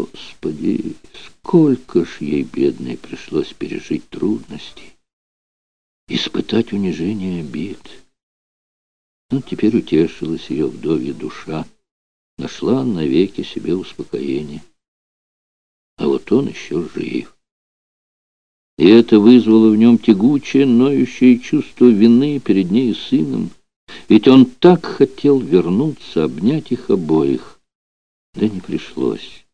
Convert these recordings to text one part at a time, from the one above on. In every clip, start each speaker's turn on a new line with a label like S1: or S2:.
S1: Господи, сколько ж ей, бедной, пришлось пережить трудностей, испытать унижение обид. Но теперь утешилась ее вдовья душа, нашла навеки себе успокоение. А вот он еще жив. И это вызвало в нем тягучее, ноющее чувство вины перед ней и сыном. Ведь он так хотел вернуться, обнять их обоих. Да не пришлось.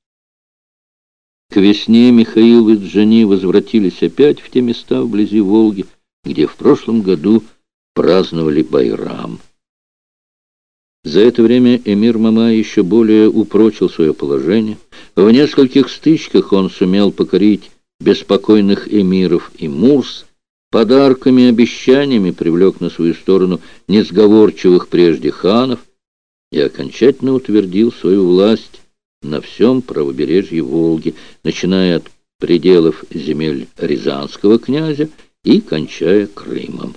S1: К весне Михаил и Джани возвратились опять в те места вблизи Волги, где в прошлом году праздновали Байрам. За это время эмир Мамай еще более упрочил свое положение. В нескольких стычках он сумел покорить беспокойных эмиров и Мурс, подарками и обещаниями привлек на свою сторону несговорчивых прежде ханов и окончательно утвердил свою власть на всем правобережье Волги, начиная от пределов земель Рязанского князя и кончая Крымом.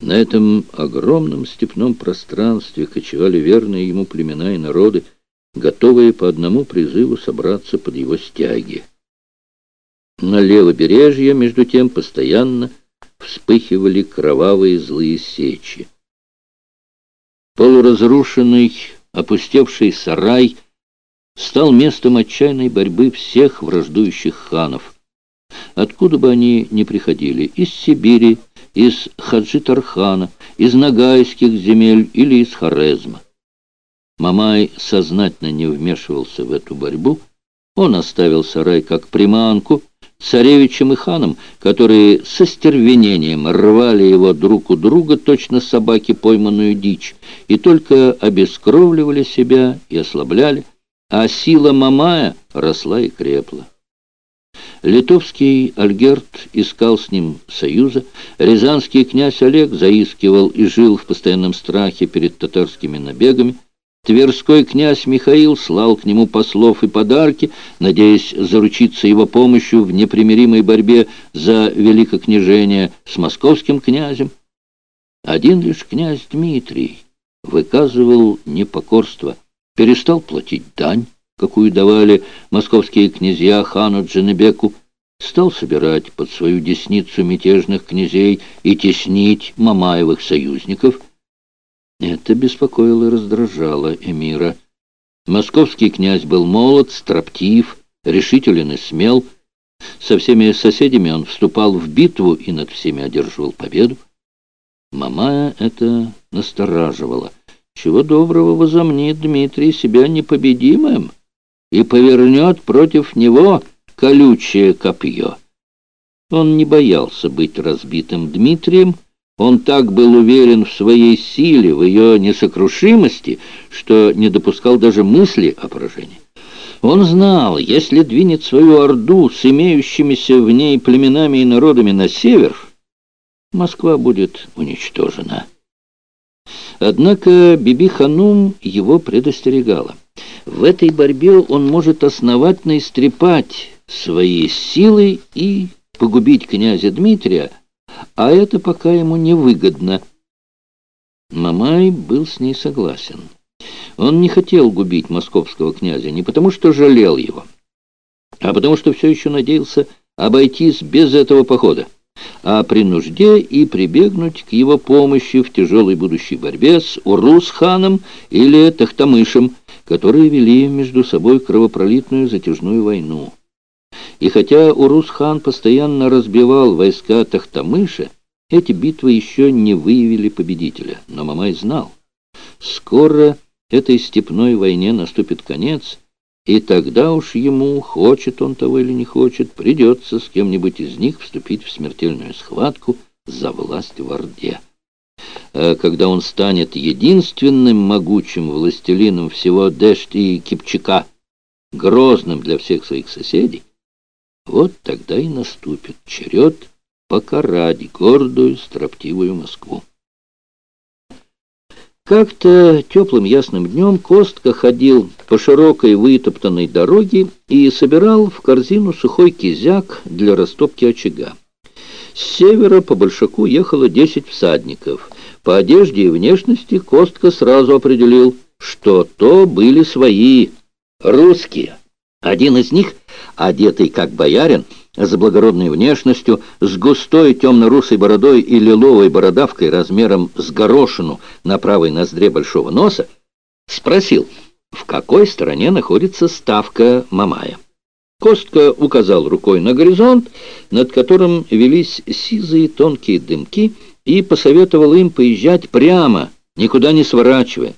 S1: На этом огромном степном пространстве кочевали верные ему племена и народы, готовые по одному призыву собраться под его стяги. На левобережье, между тем, постоянно вспыхивали кровавые злые сечи. Полуразрушенный, опустевший сарай стал местом отчаянной борьбы всех враждующих ханов. Откуда бы они ни приходили, из Сибири, из Хаджи-Тархана, из Нагайских земель или из Хорезма. Мамай сознательно не вмешивался в эту борьбу. Он оставил сарай как приманку царевичам и ханам, которые со стервенением рвали его друг у друга, точно собаки пойманную дичь, и только обескровливали себя и ослабляли, а сила Мамая росла и крепла. Литовский Альгерт искал с ним союза, рязанский князь Олег заискивал и жил в постоянном страхе перед татарскими набегами, Тверской князь Михаил слал к нему послов и подарки, надеясь заручиться его помощью в непримиримой борьбе за великокняжение с московским князем. Один лишь князь Дмитрий выказывал непокорство, перестал платить дань какую давали московские князья хану Дженебеку, стал собирать под свою десницу мятежных князей и теснить Мамаевых союзников. Это беспокоило и раздражало эмира. Московский князь был молод, строптив, решителен и смел. Со всеми соседями он вступал в битву и над всеми одерживал победу. Мамая это настораживало. Чего доброго возомнит Дмитрий себя непобедимым? и повернет против него колючее копье. Он не боялся быть разбитым Дмитрием, он так был уверен в своей силе, в ее несокрушимости, что не допускал даже мысли о поражении. Он знал, если двинет свою орду с имеющимися в ней племенами и народами на север, Москва будет уничтожена. Однако Биби-Ханум его предостерегала. В этой борьбе он может основательно истрепать свои силы и погубить князя Дмитрия, а это пока ему невыгодно. Мамай был с ней согласен. Он не хотел губить московского князя не потому, что жалел его, а потому, что все еще надеялся обойтись без этого похода, а при нужде и прибегнуть к его помощи в тяжелой будущей борьбе с Урус-ханом или Тахтамышем, которые вели между собой кровопролитную затяжную войну. И хотя Урус-хан постоянно разбивал войска Тахтамыша, эти битвы еще не выявили победителя. Но Мамай знал, скоро этой степной войне наступит конец, и тогда уж ему, хочет он того или не хочет, придется с кем-нибудь из них вступить в смертельную схватку за власть в Орде. Э, когда он станет единственным могучим властелином всего Дэшти и Кипчака, грозным для всех своих соседей, вот тогда и наступит черед покарать гордую, строптивую Москву. Как-то теплым ясным днем Костка ходил по широкой вытоптанной дороге и собирал в корзину сухой кизяк для растопки очага. С севера по Большаку ехало десять всадников. По одежде и внешности Костка сразу определил, что то были свои, русские. Один из них, одетый как боярин, с благородной внешностью, с густой темно-русой бородой и лиловой бородавкой размером с горошину на правой ноздре большого носа, спросил, в какой стороне находится ставка Мамая. Костка указал рукой на горизонт, над которым велись сизые тонкие дымки, и посоветовал им поезжать прямо, никуда не сворачивая.